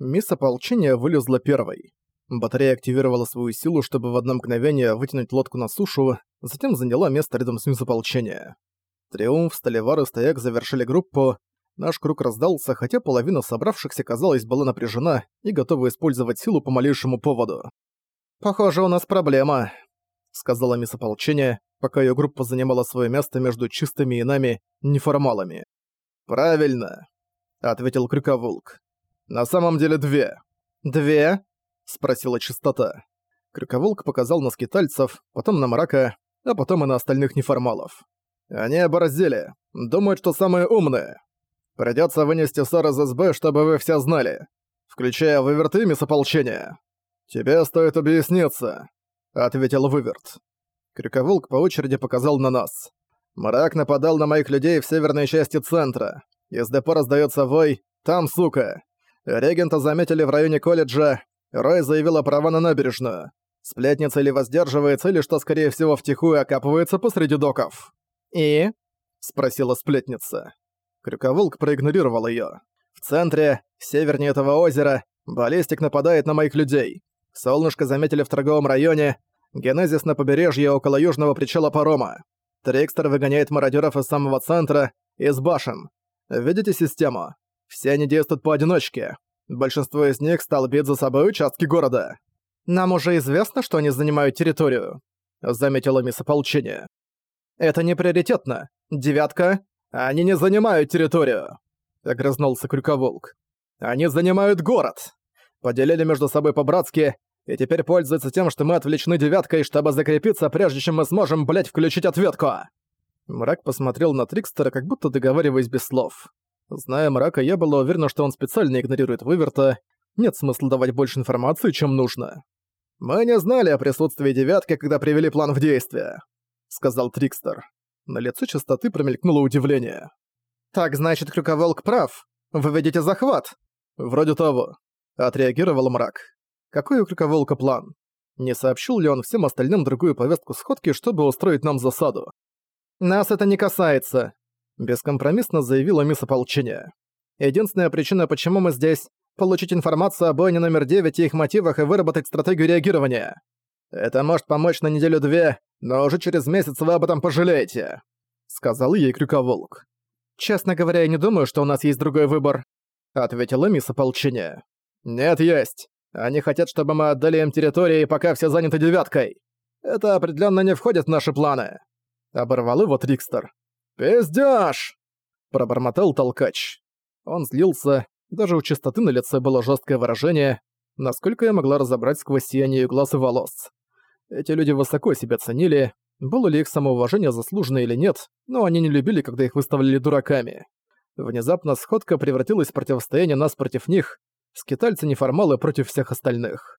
Мисс Ополчения вылезла первой. Батарея активировала свою силу, чтобы в одно мгновение вытянуть лодку на сушу, затем заняла место рядом с мисс Ополчения. Триумф, Столивар и Стояк завершили группу. Наш круг раздался, хотя половина собравшихся, казалось, была напряжена и готова использовать силу по малейшему поводу. «Похоже, у нас проблема», — сказала мисс Ополчения, пока ее группа занимала свое место между чистыми и нами, неформалами. «Правильно», — ответил Крюковулк. «На самом деле две». «Две?» — спросила чистота. Крюковулк показал на скитальцев, потом на мрака, а потом и на остальных неформалов. «Они оборзели. Думают, что самые умные. Придётся вынести ссор из СБ, чтобы вы все знали. Включая выверты мисс ополчения. Тебе стоит объясниться», — ответил выверт. Крюковулк по очереди показал на нас. Мрак нападал на моих людей в северной части центра. Из депо раздаётся вой «Там, сука!». Регента заметили в районе колледжа. Рой заявила права на набережную. Сплетница или воздерживается, или, что скорее всего, втихую окапывается посреди доков. «И?» — спросила сплетница. Крюковолк проигнорировал её. «В центре, севернее этого озера, баллистик нападает на моих людей. Солнышко заметили в торговом районе, Генезис на побережье около южного причала парома. Трикстер выгоняет мародеров из самого центра, из башен. Видите систему? Все они действуют поодиночке. Большинство из них столбит за собой участки города. Нам уже известно, что они занимают территорию, заметила мисс ополчения. Это не приоритетно. Девятка. Они не занимают территорию, огрызнулся Крюковолк. Они занимают город. Поделили между собой по-братски и теперь пользуются тем, что мы отвлечены девяткой, чтобы закрепиться, прежде чем мы сможем, блять, включить ответку. Мрак посмотрел на Трикстера, как будто договариваясь без слов. Зная Мрака, я была уверена, что он специально игнорирует выверта. Нет смысла давать больше информации, чем нужно. «Мы не знали о присутствии девятки, когда привели план в действие», — сказал Трикстер. На лице чистоты промелькнуло удивление. «Так, значит, Крюковолк прав. Вы ведете захват?» «Вроде того», — отреагировал мрак. «Какой у Крюковолка план? Не сообщил ли он всем остальным другую повестку сходки, чтобы устроить нам засаду?» «Нас это не касается», — бескомпромиссно заявила мисс ополчения. «Единственная причина, почему мы здесь — получить информацию о бойне номер 9 и их мотивах и выработать стратегию реагирования. Это может помочь на неделю-две, но уже через месяц вы об этом пожалеете», — сказал ей Крюковолк. «Честно говоря, я не думаю, что у нас есть другой выбор», — ответила мисс ополчения. «Нет, есть. Они хотят, чтобы мы отдали им территории, пока все заняты девяткой. Это определенно не входит в наши планы». Оборвал его Трикстер. «Пиздёж!» – пробормотал толкач. Он злился, даже у чистоты на лице было жесткое выражение, насколько я могла разобрать сквозь сияние глаз и волос. Эти люди высоко себя ценили, было ли их самоуважение заслужено или нет, но они не любили, когда их выставляли дураками. Внезапно сходка превратилась в противостояние нас против них, скитальцы-неформалы против всех остальных.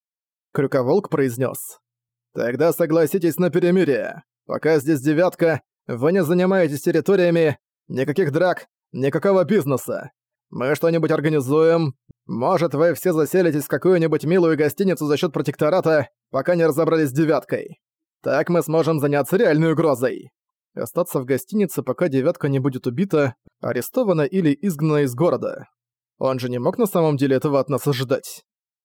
Крюковолк произнес: «Тогда согласитесь на перемирие. Пока здесь девятка, вы не занимаетесь территориями, никаких драк, никакого бизнеса. Мы что-нибудь организуем. Может, вы все заселитесь в какую-нибудь милую гостиницу за счет протектората, пока не разобрались с девяткой. Так мы сможем заняться реальной угрозой. Остаться в гостинице, пока девятка не будет убита, арестована или изгнана из города. Он же не мог на самом деле этого от нас ожидать.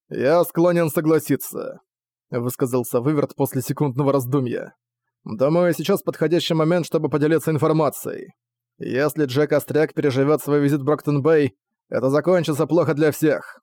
«Я склонен согласиться», — высказался Выверт после секундного раздумья. Думаю, сейчас подходящий момент, чтобы поделиться информацией. Если Джек Остряк переживет свой визит в Броктон-Бэй, это закончится плохо для всех.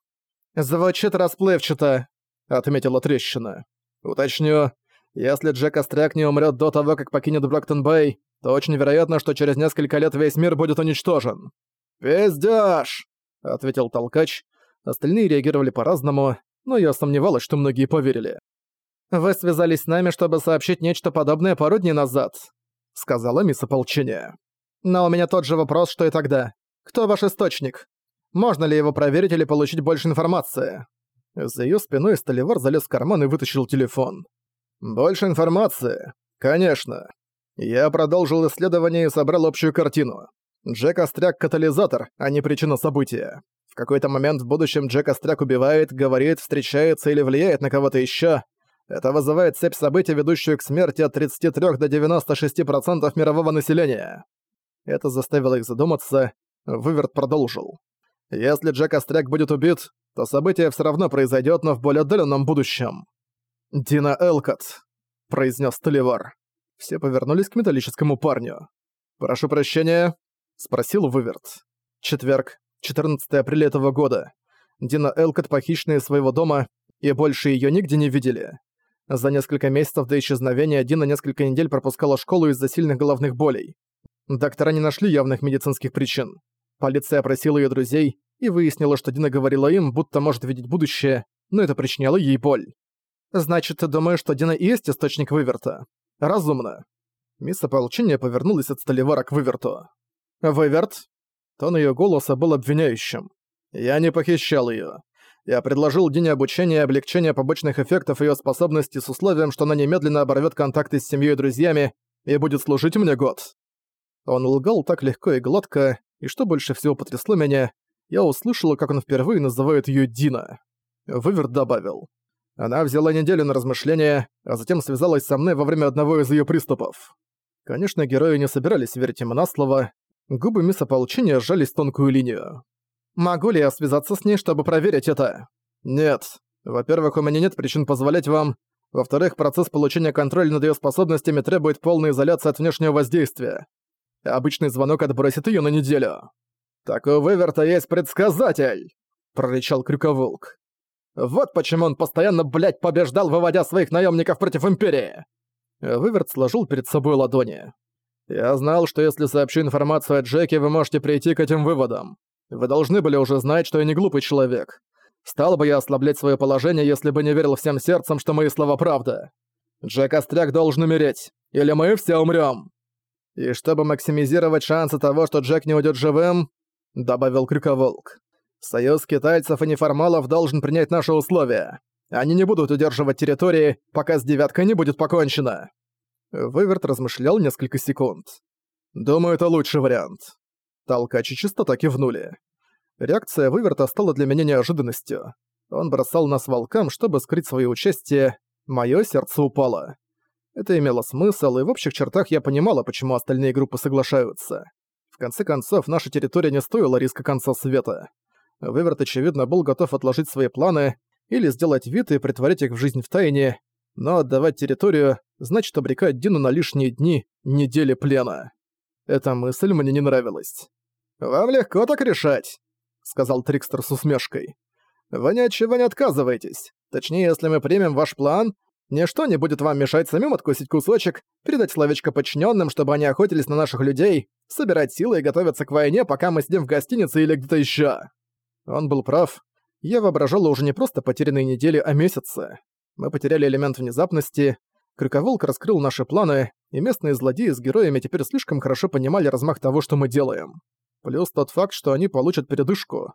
«Звучит расплывчато», — отметила трещина. «Уточню, если Джек Остряк не умрет до того, как покинет Броктон-Бэй, то очень вероятно, что через несколько лет весь мир будет уничтожен». «Пиздёж!» — ответил толкач. Остальные реагировали по-разному, но я сомневалась, что многие поверили. «Вы связались с нами, чтобы сообщить нечто подобное пару дней назад», — сказала мисс ополчения. «Но у меня тот же вопрос, что и тогда. Кто ваш источник? Можно ли его проверить или получить больше информации?» За её спиной Столивар залез в карман и вытащил телефон. «Больше информации? Конечно. Я продолжил исследование и собрал общую картину. Джек Остряк — катализатор, а не причина события. В какой-то момент в будущем Джек Остряк убивает, говорит, встречается или влияет на кого-то ещё, это вызывает цепь событий, ведущую к смерти от 33 до 96% мирового населения. Это заставило их задуматься. Выверт продолжил. Если Джек Остряк будет убит, то событие все равно произойдет, но в более отдаленном будущем. «Дина Элкот», — произнес Толивар. Все повернулись к металлическому парню. «Прошу прощения», — спросил Выверт. Четверг, 14 апреля этого года. Дина Элкот похищена из своего дома, и больше ее нигде не видели. За несколько месяцев до исчезновения Дина несколько недель пропускала школу из-за сильных головных болей. Доктора не нашли явных медицинских причин. Полиция опросила ее друзей и выяснила, что Дина говорила им, будто может видеть будущее, но это причиняло ей боль. «Значит, ты думаешь, что Дина и есть источник выверта?» «Разумно». Мисс ополчения повернулась от Столивара к выверту. «Выверт?» Тон ее голоса был обвиняющим. «Я не похищал ее. Я предложил Дине обучения и облегчения побочных эффектов ее способностей с условием, что она немедленно оборвет контакты с семьей и друзьями и будет служить мне год. Он лгал так легко и гладко, и что больше всего потрясло меня, я услышала, как он впервые называет ее Дина. Выверт добавил. Она взяла неделю на размышления, а затем связалась со мной во время одного из ее приступов. Конечно, герои не собирались верить ему на слово. Губы мисс ополчения сжались тонкую линию. «Могу ли я связаться с ней, чтобы проверить это?» «Нет. Во-первых, у меня нет причин позволять вам. Во-вторых, процесс получения контроля над ее способностями требует полной изоляции от внешнего воздействия. Обычный звонок отбросит ее на неделю. «Так у Выверта есть предсказатель!» — прорычал Крюковолк. «Вот почему он постоянно, блядь, побеждал, выводя своих наемников против Империи!» Выверт сложил перед собой ладони. «Я знал, что если сообщу информацию о Джеке, вы можете прийти к этим выводам. Вы должны были уже знать, что я не глупый человек. Стал бы я ослаблять свое положение, если бы не верил всем сердцем, что мои слова правда. Джек Остряк должен умереть, или мы все умрем. И чтобы максимизировать шансы того, что Джек не уйдет живым, добавил Крюковолк. Союз китайцев и неформалов должен принять наши условия. Они не будут удерживать территории, пока с девяткой не будет покончено. Выверт размышлял несколько секунд. Думаю, это лучший вариант. Толкач и чистота кивнули. Реакция Выверта стала для меня неожиданностью. Он бросал нас волкам, чтобы скрыть свое участие. Моё сердце упало. Это имело смысл, и в общих чертах я понимала, почему остальные группы соглашаются. В конце концов, наша территория не стоила риска конца света. Выверт, очевидно, был готов отложить свои планы или сделать вид и притворить их в жизнь в тайне, но отдавать территорию значит обрекать Дину на лишние дни, недели плена. Эта мысль мне не нравилась. «Вам легко так решать», — сказал Трикстер с усмешкой. «Вы ни от чего не отказываетесь. Точнее, если мы примем ваш план, Ничто не будет вам мешать самим откусить кусочек, передать словечко подчиненным, чтобы они охотились на наших людей, собирать силы и готовиться к войне, пока мы сидим в гостинице или где-то еще. Он был прав. Я воображала уже не просто потерянные недели, а месяцы. Мы потеряли элемент внезапности. Крюковолк раскрыл наши планы, и местные злодеи с героями теперь слишком хорошо понимали размах того, что мы делаем. Плюс тот факт, что они получат передышку.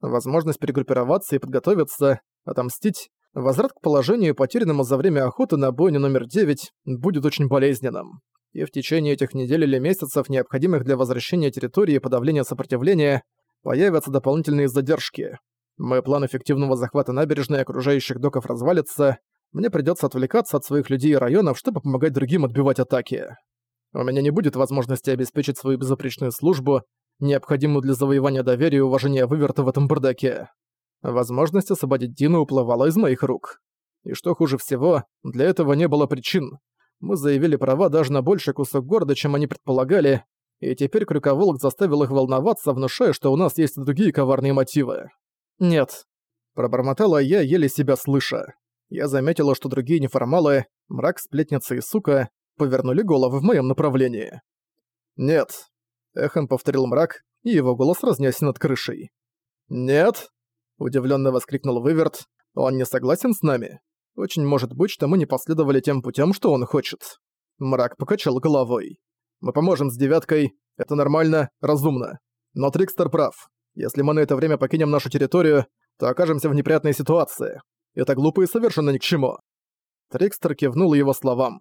Возможность перегруппироваться и подготовиться, отомстить, Возврат к положению, потерянному за время охоты на бойню номер 9, будет очень болезненным. И в течение этих недель или месяцев, необходимых для возвращения территории и подавления сопротивления, появятся дополнительные задержки. Мой план эффективного захвата набережной и окружающих доков развалится, мне придется отвлекаться от своих людей и районов, чтобы помогать другим отбивать атаки. У меня не будет возможности обеспечить свою безупречную службу, необходимую для завоевания доверия и уважения выверта в этом бардаке. Возможность освободить Дину уплывала из моих рук. И что хуже всего, для этого не было причин. Мы заявили права даже на больший кусок города, чем они предполагали, и теперь Крюковолк заставил их волноваться, внушая, что у нас есть другие коварные мотивы. «Нет», — пробормотала я, еле себя слыша. Я заметила, что другие неформалы, мрак, сплетница и сука, повернули головы в моем направлении. «Нет», — эхом повторил мрак, и его голос разнесся над крышей. «Нет», Удивленно воскликнул Выверт. «Он не согласен с нами? Очень может быть, что мы не последовали тем путем, что он хочет». Мрак покачал головой. «Мы поможем с девяткой. Это нормально, разумно. Но Трикстер прав. Если мы на это время покинем нашу территорию, то окажемся в неприятной ситуации. Это глупо и совершенно ни к чему». Трикстер кивнул его словам.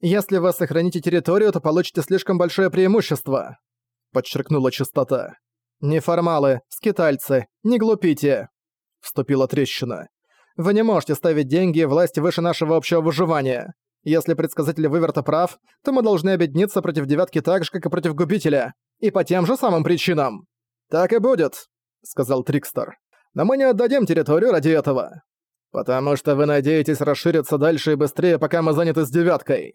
«Если вы сохраните территорию, то получите слишком большое преимущество», — подчеркнула чистота. «Неформалы, скитальцы, не глупите!» Вступила трещина. «Вы не можете ставить деньги и власть выше нашего общего выживания. Если предсказатель Выверта прав, то мы должны объединиться против девятки так же, как и против губителя. И по тем же самым причинам». «Так и будет», — сказал Трикстер. но мы не отдадим территорию ради этого. Потому что вы надеетесь расшириться дальше и быстрее, пока мы заняты с девяткой.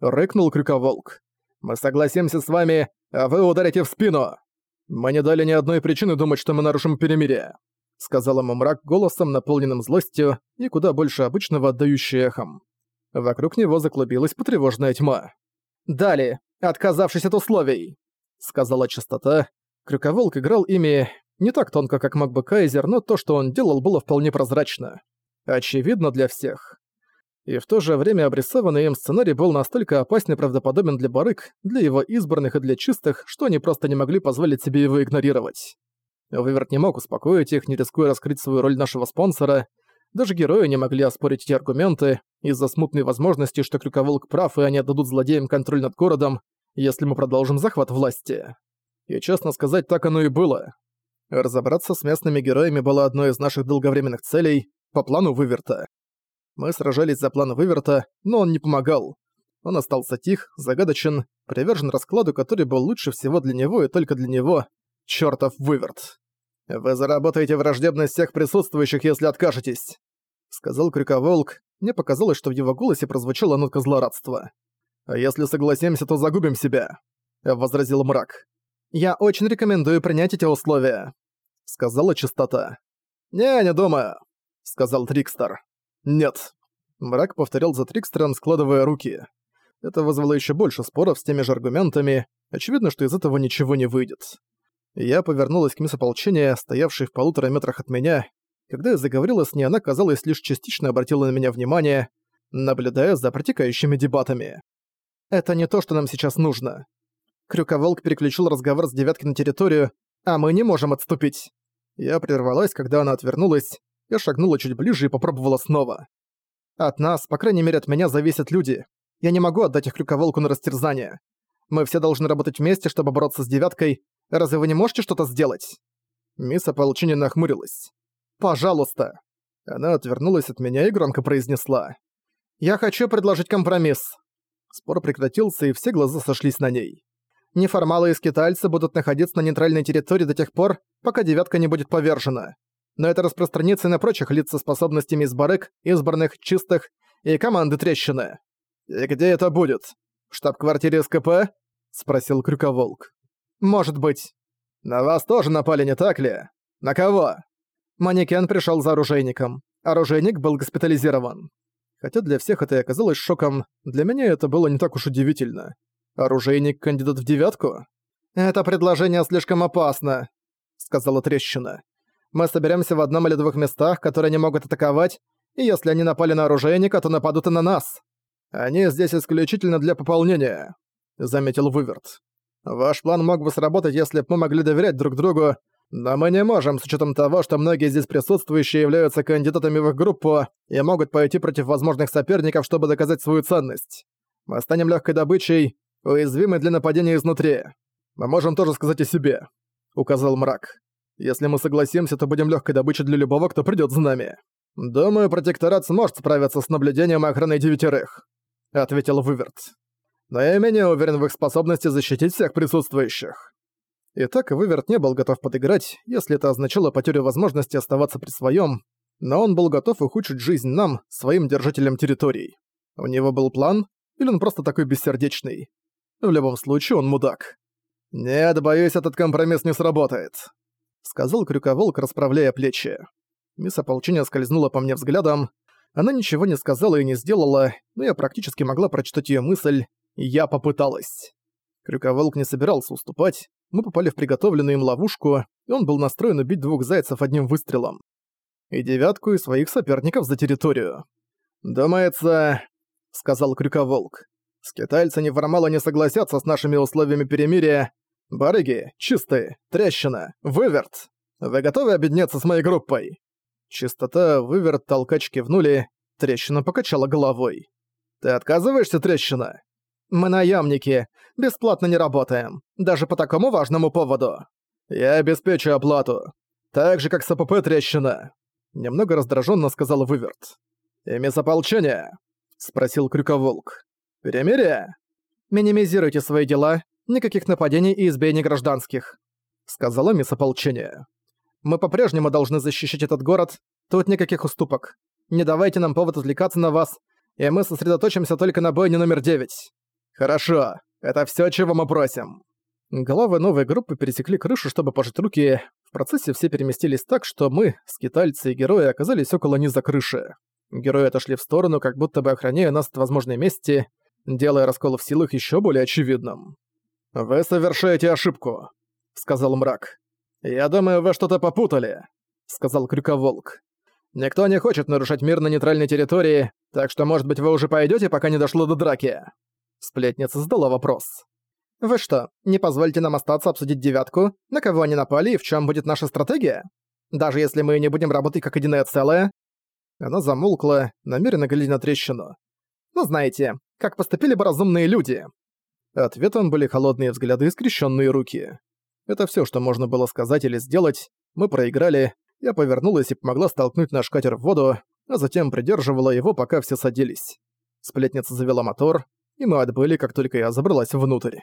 Рыкнул Крюковолк. Мы согласимся с вами, а вы ударите в спину. Мы не дали ни одной причины думать, что мы нарушим перемирие. Сказал ему мрак голосом, наполненным злостью и куда больше обычного отдающий эхом. Вокруг него заклубилась потревоженная тьма. «Далее, отказавшись от условий», — сказала чистота. Крюковолк играл ими не так тонко, как мог бы Кайзер, но то, что он делал, было вполне прозрачно. Очевидно для всех. И в то же время обрисованный им сценарий был настолько опасен и правдоподобен для барыг, для его избранных и для чистых, что они просто не могли позволить себе его игнорировать. Выверт не мог успокоить их, не рискуя раскрыть свою роль нашего спонсора. Даже герои не могли оспорить эти аргументы из-за смутной возможности, что Крюковолк прав, и они отдадут злодеям контроль над городом, если мы продолжим захват власти. И честно сказать, так оно и было. Разобраться с местными героями было одной из наших долговременных целей по плану Выверта. Мы сражались за план Выверта, но он не помогал. Он остался тих, загадочен, привержен раскладу, который был лучше всего для него и только для него. Чёртов Выверт. «Вы заработаете враждебность всех присутствующих, если откажетесь», — сказал Крюковолк. Мне показалось, что в его голосе прозвучала нотка злорадства. «А если согласимся, то загубим себя», — возразил мрак. «Я очень рекомендую принять эти условия», — сказала чистота. «Не, не думаю», — сказал Трикстер. «Нет». Мрак повторял за Трикстером, складывая руки. Это вызвало еще больше споров с теми же аргументами. Очевидно, что из этого ничего не выйдет. Я повернулась к мисс ополчения, стоявшей в полутора метрах от меня. Когда я заговорила с ней, она, казалось, лишь частично обратила на меня внимание, наблюдая за протекающими дебатами. «Это не то, что нам сейчас нужно». Крюковолк переключил разговор с девятки на территорию, а мы не можем отступить. Я прервалась, когда она отвернулась, я шагнула чуть ближе и попробовала снова. От нас, по крайней мере от меня, зависят люди. Я не могу отдать их крюковолку на растерзание. Мы все должны работать вместе, чтобы бороться с девяткой. Разве вы не можете что-то сделать?» Мисс Ополчини нахмурилась. «Пожалуйста». Она отвернулась от меня и громко произнесла. «Я хочу предложить компромисс». Спор прекратился, и все глаза сошлись на ней. Неформалы и скитальцы будут находиться на нейтральной территории до тех пор, пока девятка не будет повержена но это распространится и на прочих лиц со способностями из барыг, избранных, чистых и команды трещины. «И где это будет? В штаб-квартире СКП?» — спросил Крюковолк. «Может быть. На вас тоже напали, не так ли? На кого?» Манекен пришел за оружейником. Оружейник был госпитализирован. Хотя для всех это и оказалось шоком, для меня это было не так уж удивительно. Оружейник — кандидат в девятку? «Это предложение слишком опасно», — сказала трещина. Мы соберемся в одном или двух местах, которые не могут атаковать, и если они напали на оружейника, то нападут и на нас. Они здесь исключительно для пополнения», — заметил Выверт. «Ваш план мог бы сработать, если бы мы могли доверять друг другу, но мы не можем, с учетом того, что многие здесь присутствующие являются кандидатами в их группу и могут пойти против возможных соперников, чтобы доказать свою ценность. Мы станем легкой добычей, уязвимой для нападения изнутри. Мы можем тоже сказать о себе», — указал мрак. Если мы согласимся, то будем легкой добычей для любого, кто придет за нами. Думаю, протекторат сможет справиться с наблюдением и охраной девятерых», — ответил Выверт. «Но я менее уверен в их способности защитить всех присутствующих». Итак, Выверт не был готов подыграть, если это означало потерю возможности оставаться при своем, но он был готов ухудшить жизнь нам, своим держателям территорий. У него был план, или он просто такой бессердечный? В любом случае, он мудак. «Нет, боюсь, этот компромисс не сработает», сказал Крюковолк, расправляя плечи. Мисс Ополчения скользнула по мне взглядом. Она ничего не сказала и не сделала, но я практически могла прочитать её мысль, я попыталась. Крюковолк не собирался уступать, мы попали в приготовленную им ловушку, и он был настроен убить двух зайцев одним выстрелом. И девятку, и своих соперников за территорию. «Думается», — сказал Крюковолк, — «скитальцы неформалы не согласятся с нашими условиями перемирия, Барыги, чистые, трещина, выверт. Вы готовы объединяться с моей группой?» Чистота, выверт, толкач кивнули, трещина покачала головой. «Ты отказываешься, трещина?» «Мы наемники, бесплатно не работаем, даже по такому важному поводу. Я обеспечу оплату, так же, как с АПП трещина», немного раздраженно сказал выверт. «И ополчения?» — спросил Крюковолк. «Перемирие?» «Минимизируйте свои дела Никаких нападений и избиений гражданских», — сказала мисс ополчения. Мы по-прежнему должны защищать этот город. Тут никаких уступок. Не давайте нам повод отвлекаться на вас, и мы сосредоточимся только на бойне номер девять. Хорошо. Это всё, чего мы просим. Главы новой группы пересекли крышу, чтобы пожать руки. В процессе все переместились так, что мы, скитальцы и герои, оказались около низа крыши. Герои отошли в сторону, как будто бы охраняя нас от возможной мести, делая раскол в силах ещё более очевидным. «Вы совершаете ошибку», — сказал мрак. «Я думаю, вы что-то попутали», — сказал Крюковолк. «Никто не хочет нарушать мир на нейтральной территории, так что, может быть, вы уже пойдёте, пока не дошло до драки?» Сплетница задала вопрос. «Вы что, не позволите нам остаться обсудить девятку, на кого они напали и в чем будет наша стратегия? Даже если мы не будем работать как единое целое?» Она замолкла, намеренно глядя на трещину. «Ну знаете, как поступили бы разумные люди?» Ответом были холодные взгляды и скрещенные руки. Это все, что можно было сказать или сделать. Мы проиграли. Я повернулась и помогла столкнуть наш катер в воду, а затем придерживала его, пока все садились. Сплетница завела мотор, и мы отбыли, как только я забралась внутрь.